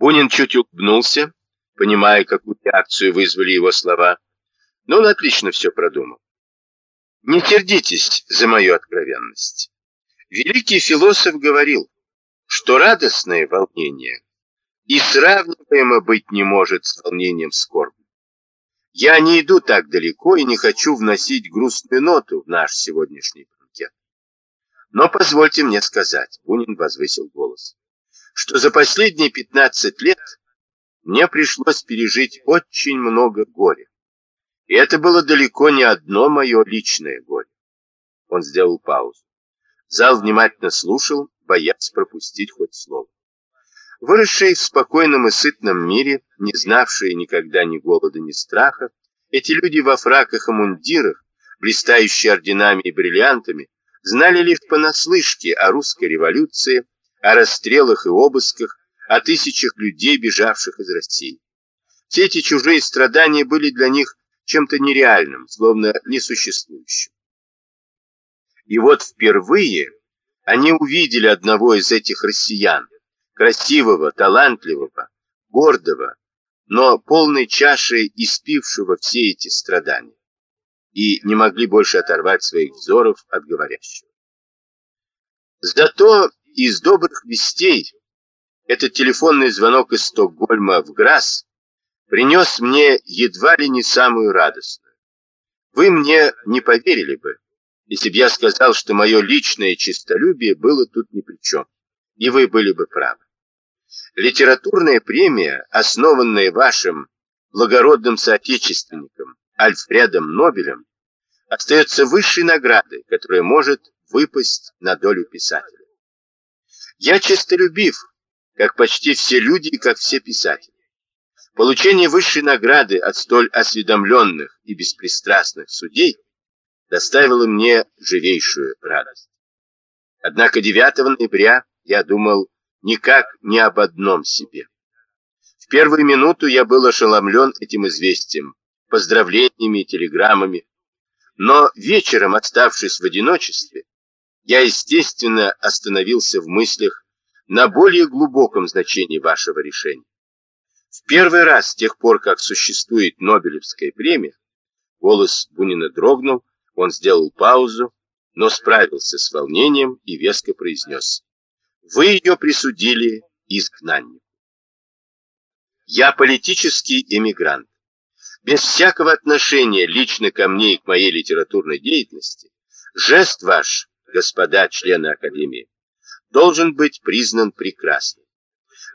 Бунин чуть улыбнулся, понимая, какую реакцию вызвали его слова, но он отлично все продумал. Не сердитесь за мою откровенность. Великий философ говорил, что радостное волнение и сравниваемо быть не может с волнением скорбным. Я не иду так далеко и не хочу вносить грустную ноту в наш сегодняшний банкет. Но позвольте мне сказать, Бунин возвысил голос, что за последние 15 лет мне пришлось пережить очень много горя. И это было далеко не одно мое личное горе. Он сделал паузу. Зал внимательно слушал, боясь пропустить хоть слово. Выросшие в спокойном и сытном мире, не знавшие никогда ни голода, ни страха, эти люди во фраках и мундирах, блистающие орденами и бриллиантами, знали лишь понаслышке о русской революции, о расстрелах и обысках, о тысячах людей, бежавших из России. Все эти чужие страдания были для них чем-то нереальным, словно несуществующим. И вот впервые они увидели одного из этих россиян, красивого, талантливого, гордого, но полной чашей испившего все эти страдания, и не могли больше оторвать своих взоров от говорящего. Зато из добрых вестей этот телефонный звонок из Стокгольма в Грасс принес мне едва ли не самую радостную. Вы мне не поверили бы, если бы я сказал, что мое личное честолюбие было тут ни при чем, и вы были бы правы. Литературная премия, основанная вашим благородным соотечественником Альфредом Нобелем, остается высшей наградой, которая может выпасть на долю писателя. Я честолюбив, как почти все люди и как все писатели. Получение высшей награды от столь осведомленных и беспристрастных судей доставило мне живейшую радость. Однако 9 ноября я думал никак не об одном себе. В первую минуту я был ошеломлен этим известием, поздравлениями и телеграммами, но вечером, оставшись в одиночестве, я, естественно, остановился в мыслях на более глубоком значении вашего решения. В первый раз с тех пор, как существует Нобелевская премия, голос Бунина дрогнул, он сделал паузу, но справился с волнением и веско произнес. Вы ее присудили изгнаннику. Я политический эмигрант. Без всякого отношения лично ко мне и к моей литературной деятельности, жест ваш, господа члены Академии, должен быть признан прекрасным.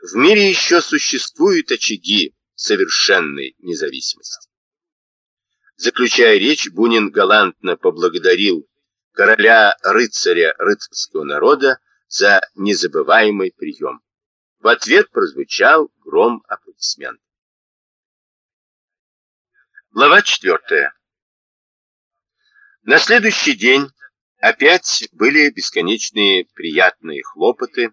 В мире еще существуют очаги совершенной независимости. Заключая речь, Бунин галантно поблагодарил короля-рыцаря рыцарского народа за незабываемый прием. В ответ прозвучал гром аплодисментов. Глава четвертая. На следующий день опять были бесконечные приятные хлопоты.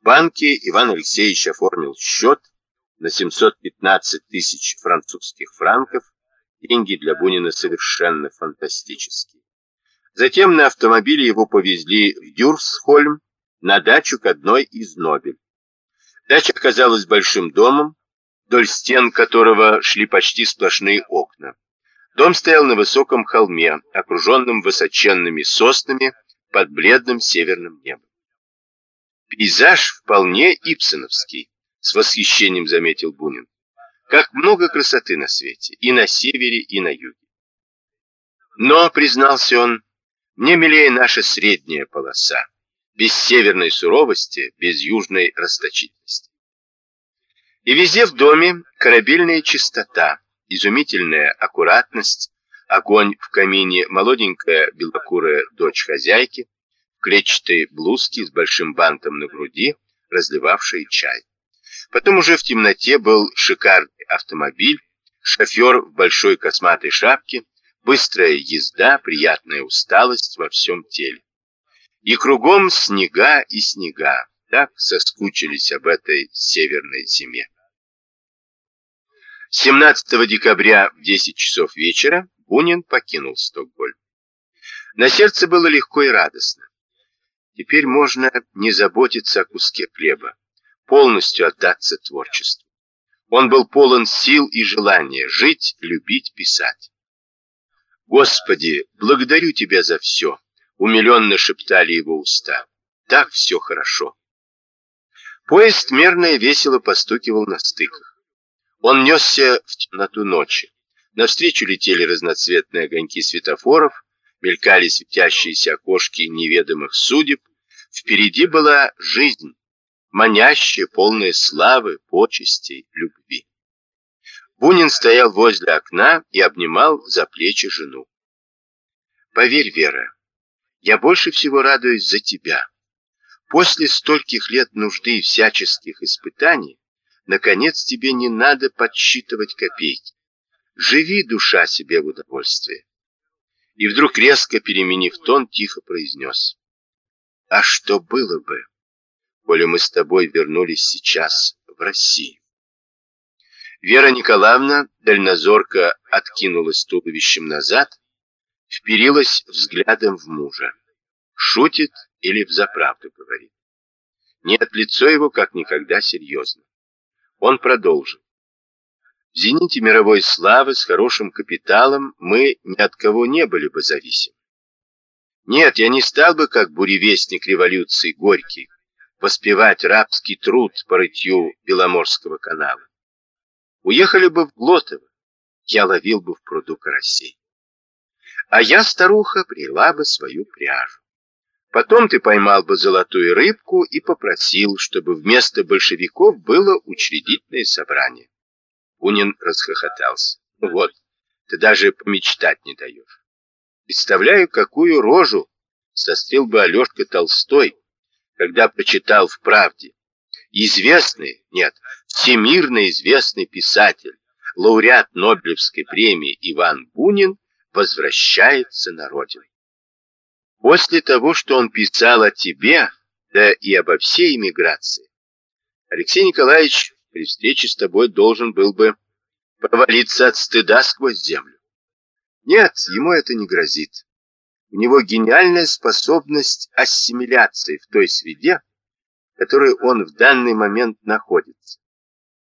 В банке Иван Алексеевич оформил счет на 715 тысяч французских франков. Деньги для Бунина совершенно фантастические. Затем на автомобиле его повезли в Дюрсхольм, на дачу к одной из Нобель. Дача оказалась большим домом, вдоль стен которого шли почти сплошные окна. Дом стоял на высоком холме, окруженном высоченными соснами под бледным северным небом. Пейзаж вполне ипсоновский, с восхищением заметил Бунин. Как много красоты на свете, и на севере, и на юге. Но, признался он, мне милее наша средняя полоса без северной суровости, без южной расточительности. И везде в доме корабельная чистота, изумительная аккуратность, огонь в камине, молоденькая белокурая дочь хозяйки, клетчатые блузки с большим бантом на груди, разливавшие чай. Потом уже в темноте был шикарный автомобиль, шофер в большой косматой шапке, быстрая езда, приятная усталость во всем теле. И кругом снега и снега. Так соскучились об этой северной зиме. 17 декабря в 10 часов вечера Бунин покинул Стокгольм. На сердце было легко и радостно. Теперь можно не заботиться о куске хлеба. полностью отдаться творчеству. Он был полон сил и желания жить, любить, писать. «Господи, благодарю Тебя за все!» — умиленно шептали его уста. «Так все хорошо!» Поезд мерно и весело постукивал на стыках. Он несся в темноту ночи. Навстречу летели разноцветные огоньки светофоров, мелькали светящиеся окошки неведомых судеб. Впереди была жизнь, манящая, полная славы, почестей, любви. Бунин стоял возле окна и обнимал за плечи жену. «Поверь, Вера, я больше всего радуюсь за тебя. После стольких лет нужды и всяческих испытаний, наконец тебе не надо подсчитывать копейки. Живи, душа, себе в удовольствие. И вдруг, резко переменив тон, тихо произнес. А что было бы, коли мы с тобой вернулись сейчас в Россию? Вера Николаевна дальнозорко откинулась туловищем назад, вперилась взглядом в мужа. Шутит или взаправду говорит. Нет, лицо его как никогда серьезно. Он продолжил. В зените мировой славы с хорошим капиталом мы ни от кого не были бы зависимы. Нет, я не стал бы, как буревестник революции Горький, воспевать рабский труд по рытью Беломорского канала. Уехали бы в Глотово, я ловил бы в пруду карасей. А я, старуха, прила бы свою пряжу. Потом ты поймал бы золотую рыбку и попросил, чтобы вместо большевиков было учредительное собрание. Бунин расхохотался. Ну вот, ты даже помечтать не даешь. Представляю, какую рожу сострил бы Алешка Толстой, когда прочитал в «Правде». Известный, нет, всемирно известный писатель, лауреат Нобелевской премии Иван Бунин возвращается на родину. После того, что он писал о тебе, да и обо всей эмиграции, Алексей Николаевич при встрече с тобой должен был бы провалиться от стыда сквозь землю. Нет, ему это не грозит. У него гениальная способность ассимиляции в той среде, в которой он в данный момент находится.